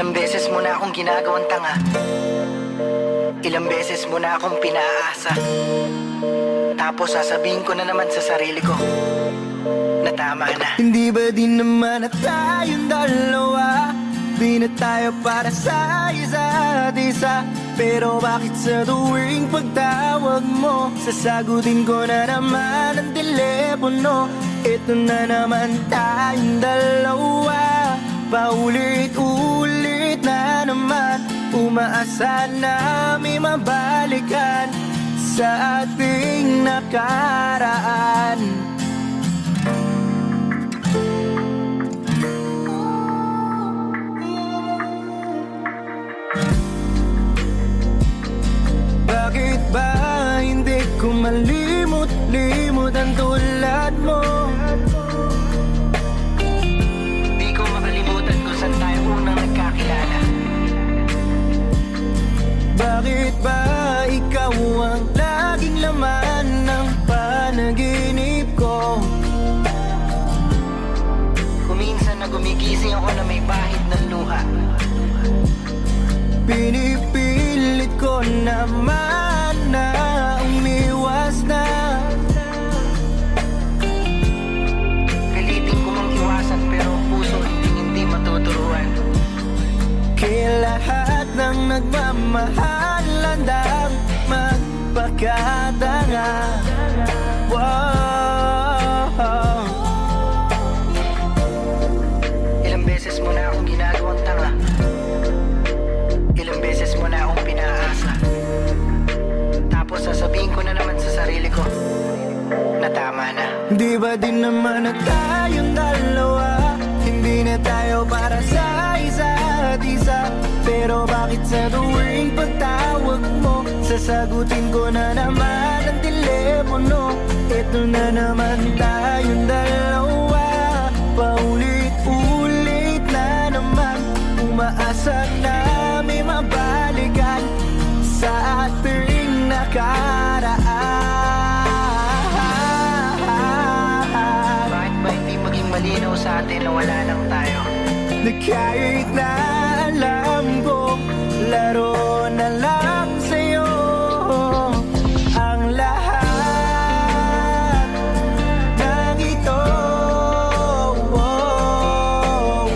Ilang beses mo na akong ginagawang tanga. Ilang beses mo na akong pinaasa. Tapos sasabihin ko na naman sa sarili ko Na tama na. Hindi ba din naman na tayong dalawa? Di na tayo para sa isa't isa. Pero bakit sa tuwing pagtawag mo Sasagutin ko na naman ang telepono? Ito na naman tayong dalawa. Paulit-ulit naman Umaasa na may mabalikan Sa ating nakaraan. Bakit ba hindi ko malimot-limot ako na may bahid ng luha. Pinipilit ko naman na umiwas na. Pilitin ko mang iwasan pero puso hindi hindi matuturuan. Kaya lahat ng nagmamahal Landang magpakatanga Wow Ba din naman na tayong dalawa. Hindi na tayo para sa isa't isa. Pero bakit sa tuwing pagtawag mo Sasagutin ko na naman sa atin na wala lang tayo. Na kahit na alam ko Laro na lang sa'yo. Ang lahat ng ito oh, oh,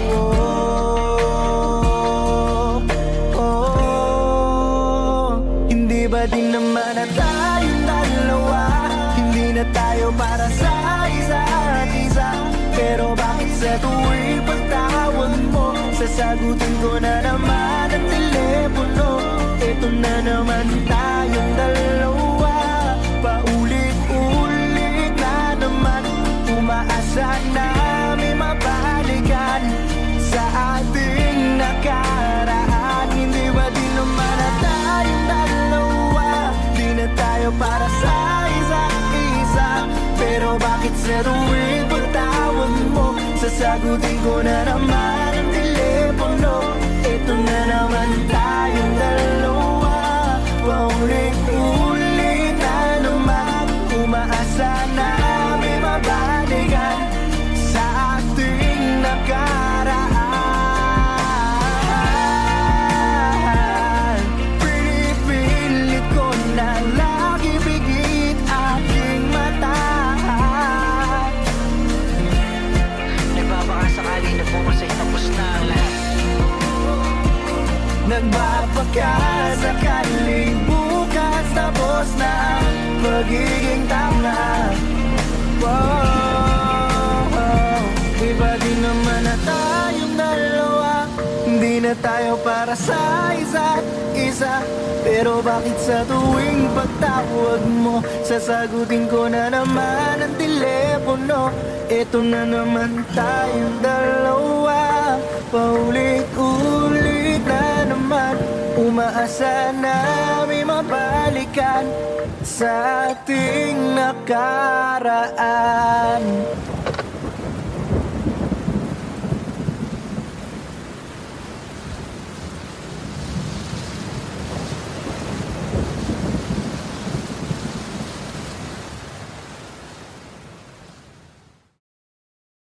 oh, oh. Hindi ba din naman na tayong dalawa? Hindi na tayo para sa sa tuwing pagtawag mo Sasagutin ko na naman ang telepono. Ito na naman tayong dalawa. Paulit-ulit na naman Umaasa na may mabalikan. Sa ating nakaraan Hindi ba din naman na tayong dalawa? Di na tayo para sa isa't isa. Pero bakit sa tuwing Sasagutin ko na naman ang telepono Ito na naman Nagbabakasakaling bukas tapos na ang pagiging tama. Wow, iba din naman na tayong dalawa. Hindi na tayo para sa isa't isa. Pero bakit sa tuwing pagtawag mo Sasagutin ko na naman ang telepono? Ito na naman tayong dalawa Umaasa na may mabalikan Sa ating nakaraan